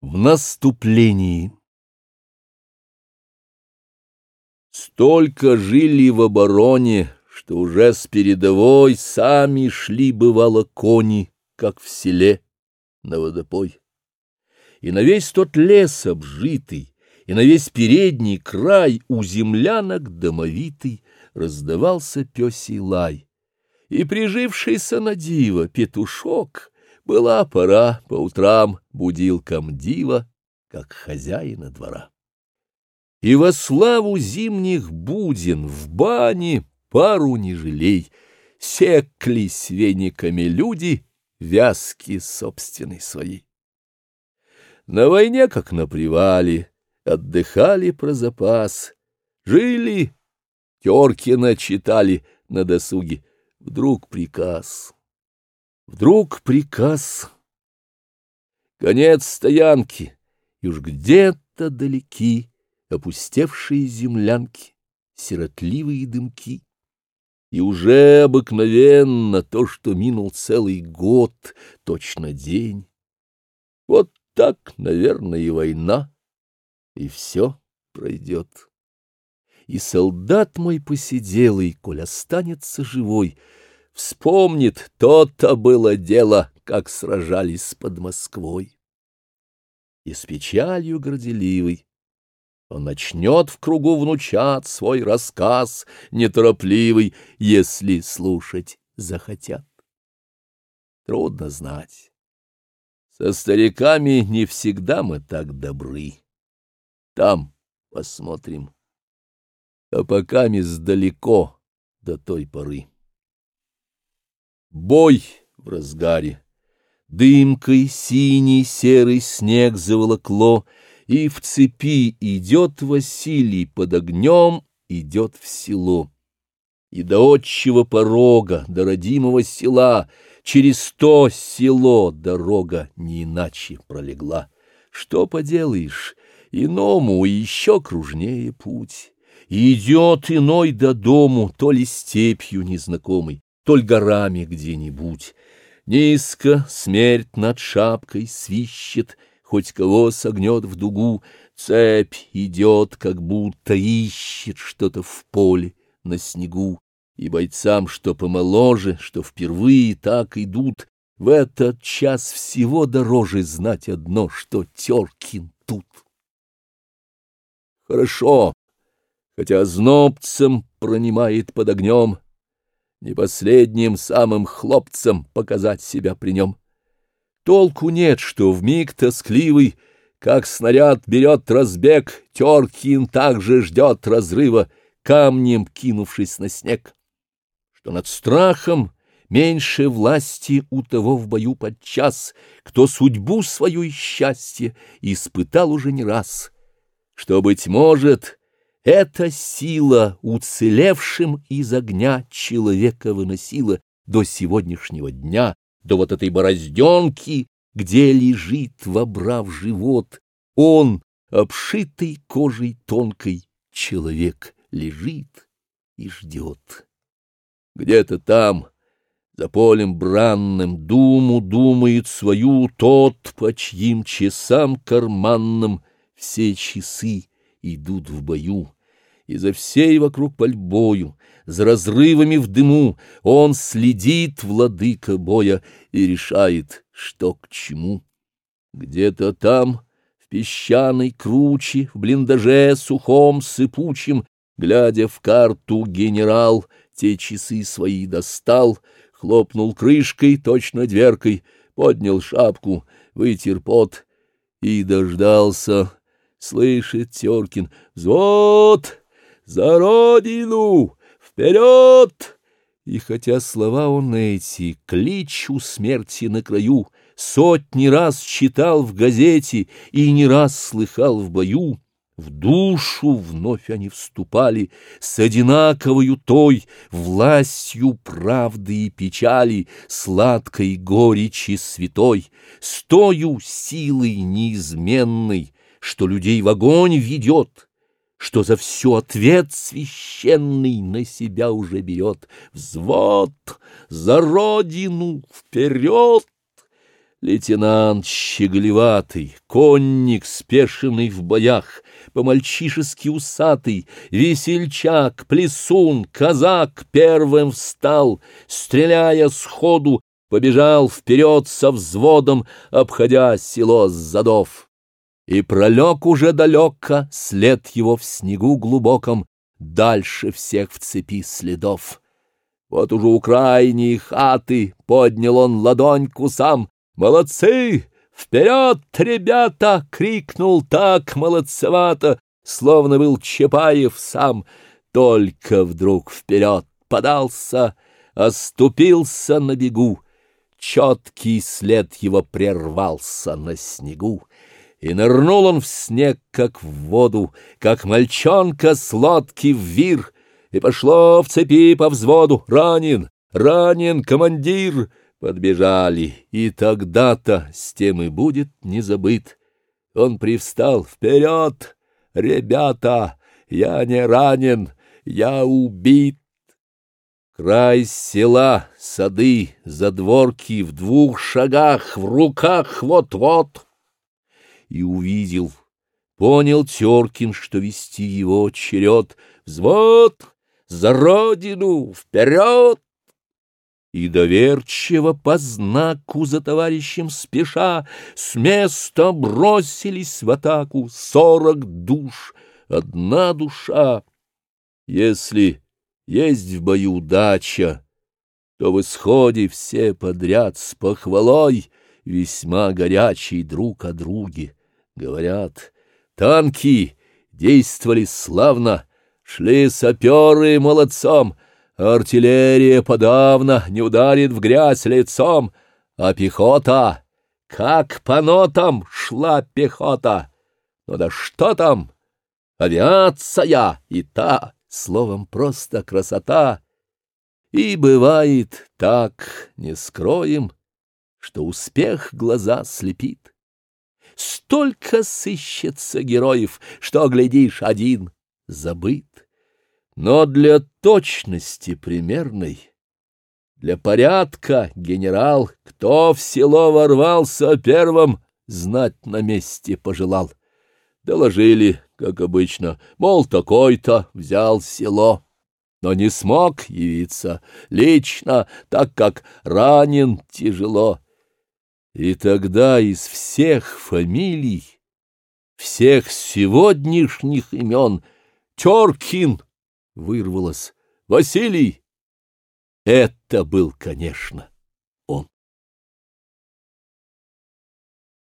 В наступлении Столько жили в обороне, что уже с передовой сами шли, бывало, кони, как в селе, на водопой. И на весь тот лес обжитый, и на весь передний край у землянок домовитый раздавался песий лай. И прижившийся на диво петушок — была пора, по утрам будил комдива, как хозяина двора. И во славу зимних будин в бане пару не жалей, Секлись вениками люди вязки собственной своей. На войне, как на привале, отдыхали про запас, Жили, Теркина читали на досуге, вдруг приказ — Вдруг приказ. Конец стоянки, и уж где-то далеки опустевшие землянки, сиротливые дымки. И уже обыкновенно то, что минул целый год, точно день. Вот так, наверное, и война, и все пройдет. И солдат мой посиделый, коль останется живой — вспомнит то-то было дело, как сражались под Москвой. И с печалью горделивой он начнет в кругу внучат свой рассказ неторопливый, если слушать захотят. Трудно знать. Со стариками не всегда мы так добры. Там посмотрим. А пока мисс далеко до той поры. Бой в разгаре. Дымкой синий серый снег заволокло, И в цепи идет Василий под огнем, идет в село. И до отчего порога, до родимого села, Через то село дорога не иначе пролегла. Что поделаешь, иному еще кружнее путь. Идет иной до дому, то ли степью незнакомый, толь горами где-нибудь. Низко смерть над шапкой свищет, хоть кого согнет в дугу, цепь идет, как будто ищет что-то в поле, на снегу. И бойцам, что помоложе, что впервые так идут, в этот час всего дороже знать одно, что Теркин тут. Хорошо, хотя знобцем пронимает под огнем не последним самым хлопцем показать себя при нем. Толку нет, что в миг тоскливый, как снаряд берет разбег, Теркин также ждет разрыва, камнем кинувшись на снег. Что над страхом меньше власти у того в бою подчас, кто судьбу свою и счастье испытал уже не раз. Что, быть может, эта сила уцелевшим из огня человека выносила до сегодняшнего дня, до вот этой борозденки, где лежит, вобрав живот, он, обшитый кожей тонкой, человек лежит и ждет. Где-то там, за полем бранным, думу думает свою тот, по чьим часам карманным все часы идут в бою и за всей вокруг пальбою, за разрывами в дыму, он следит, владыка боя, и решает, что к чему. Где-то там, в песчаной круче, в блиндаже сухом, сыпучем, глядя в карту, генерал те часы свои достал, хлопнул крышкой, точно дверкой, поднял шапку, вытер пот и дождался. Слышит Теркин «Взвод!» «За родину! Вперед!» И хотя слова он эти, клич у смерти на краю, Сотни раз читал в газете и не раз слыхал в бою, В душу вновь они вступали с одинаковою той Властью правды и печали, сладкой горечи святой, С тою силой неизменной, что людей в огонь ведет — что за всю ответ священный на себя уже берет. Взвод за родину вперед! Лейтенант щеглеватый, конник, спешенный в боях, По-мальчишески усатый, весельчак, плесун, казак Первым встал, стреляя сходу, побежал вперед со взводом, Обходя село с задов и пролег уже далеко след его в снегу глубоком, дальше всех в цепи следов. Вот уже у крайней хаты поднял он ладонь к усам. «Молодцы! Вперед, ребята!» — крикнул так молодцевато, словно был Чапаев сам. Только вдруг вперед подался, оступился на бегу. Четкий след его прервался на снегу. И нырнул он в снег, как в воду, как мальчонка сладкий в вир, и пошло в цепи по взводу «Ранен! Ранен, командир!» Подбежали, и тогда-то с тем и будет не забыт. Он привстал «Вперед! Ребята! Я не ранен! Я убит!» Край села, сады, задворки в двух шагах, в руках вот-вот — и увидел. Понял Теркин, что вести его черед. Взвод! За родину! Вперед! И доверчиво по знаку за товарищем спеша С места бросились в атаку сорок душ, одна душа. Если есть в бою удача, то в исходе все подряд с похвалой Весьма горячий друг о друге Говорят, танки действовали славно, шли саперы молодцом, артиллерия подавно не ударит в грязь лицом, а пехота, как по нотам шла пехота. Ну да что там, авиация и та, словом, просто красота. И бывает так, не скроем, что успех глаза слепит столько сыщется героев, что, глядишь, один забыт. Но для точности примерной, для порядка, генерал, кто в село ворвался первым, знать на месте пожелал. Доложили, как обычно, мол, такой-то взял село но не смог явиться лично, так как ранен тяжело. И тогда из всех фамилий, всех сегодняшних имен Теркин вырвалось. Василий! Это был, конечно,